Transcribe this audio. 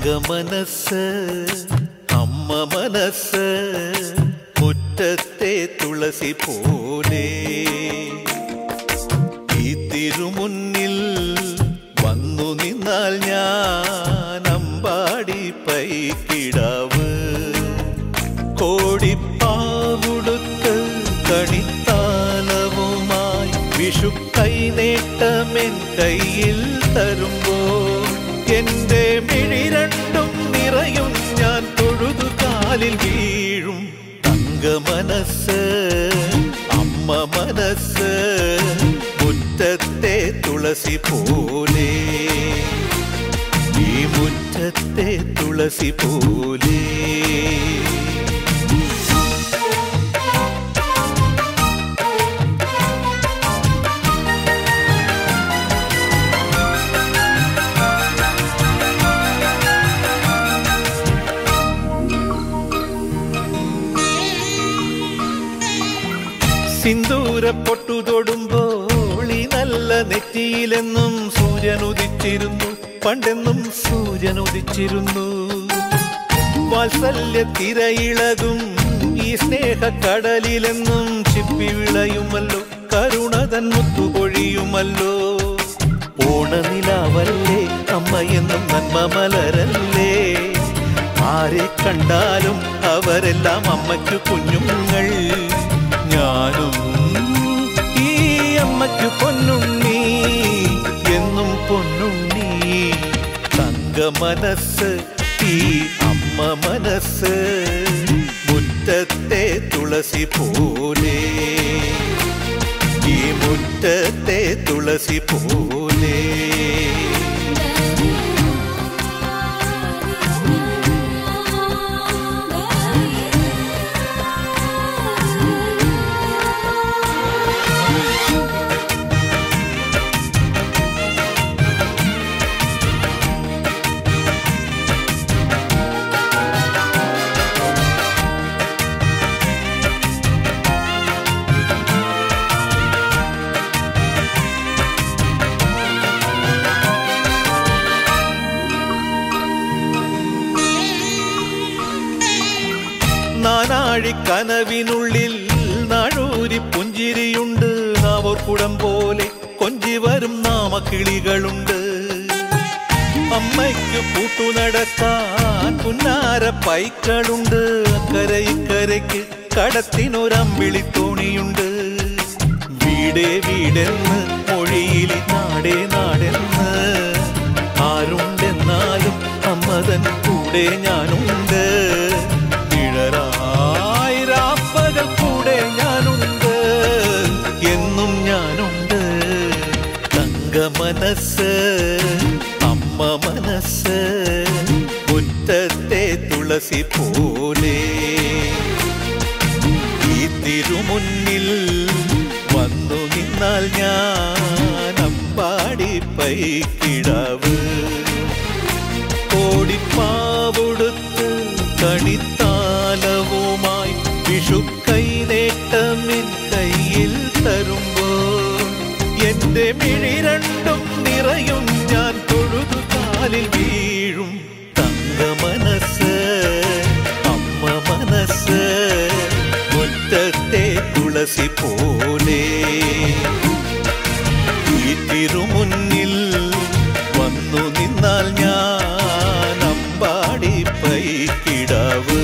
തങ്കമനസ് അമ്മ മനസ് മുറ്റത്തെ തുളസി പോലെ. ഈ തിരുമുന്നിൽ വന്നു നിന്നാൽ ഞാൻ അമ്പാടി പൈക്കിടാവ്. കോടിപ്പാവുടുത്ത് കണിത്താലവുമായി വിഷു കൈനേട്ടമെൻ കയ്യിൽ തരുമ്പോൾ എന്റെ മിഴി രണ്ടും നിറയും ഞാൻ തൊഴുതു കാലിൽ വീഴും. തങ്ക മനസ്സ് അമ്മ മനസ്സ് മുറ്റത്തെ തുളസി പോലെ. ഈ മുറ്റത്തെ തുളസി പോലെ. സിന്ദൂര പൊട്ടു തൊടുമ്പോൾ ഈ നല്ല നെറ്റിയിലെന്നും സൂര്യൻ ഉദിച്ചിരുന്നു പണ്ടെന്നും സൂര്യൻ ഉദിച്ചിരുന്നു വാത്സല്യ തിരയിളകും ഈ സ്നേഹ കടലിലെന്നും ചിപ്പി വിളയുമല്ലോ കരുണതൻ മുത്തുപൊഴിയുമല്ലോ ഓണനിലാവല്ലേ അമ്മയെന്നും നന്മ മലരല്ലേ? ആരെ കണ്ടാലും അവരെല്ലാം അമ്മയ്ക്ക് കുഞ്ഞുങ്ങൾ. ഈ അമ്മയ്ക്ക് പൊന്നുണ്ണി എന്നും പൊന്നുണ്ണി തങ്ക മനസ്സ് ഈ അമ്മ മനസ്സ് മുറ്റത്തെ തുളസി പോലെ. ഈ മുറ്റത്തെ തുളസി പോലെ. നാനാഴി കനവിനുള്ളിൽ നാഴൂരി പുഞ്ചിരിയുണ്ട്. നാവോർക്കുടം പോലെ കൊഞ്ചി വരും നാമക്കിളികളുണ്ട്. അമ്മയ്ക്ക് പൂട്ടു നടക്കാൻ പുന്നാര പൈക്കളുണ്ട്. കരയിക്കരയ്ക്ക് കടത്തിനൊരമ്പിളി തോണിയുണ്ട്. വീടേ വീടെന്ന് മൊഴിയിൽ നാടേ നാടെന്ന്. ആരുണ്ടെന്നാലും അമ്മതൻ കൂടെ ഞാനുണ്ട്. മനസ്സ് അമ്മ മനസ്സ് മുറ്റത്തെ തുളസി പോലെ. ഈ തിരുമുന്നിൽ വന്നു നിന്നാൽ ഞാൻ അമ്പാടി പൈക്കിടാവ്. കാലിൽ വീഴും തങ്ക മനസ്സ് അമ്മ മനസ്സ് മുറ്റത്തെ തുളസി പോലെ. ഈ തിരുമുന്നിൽ വന്നു നിന്നാൽ ഞാൻ അമ്പാടി പൈക്കിടാവ്.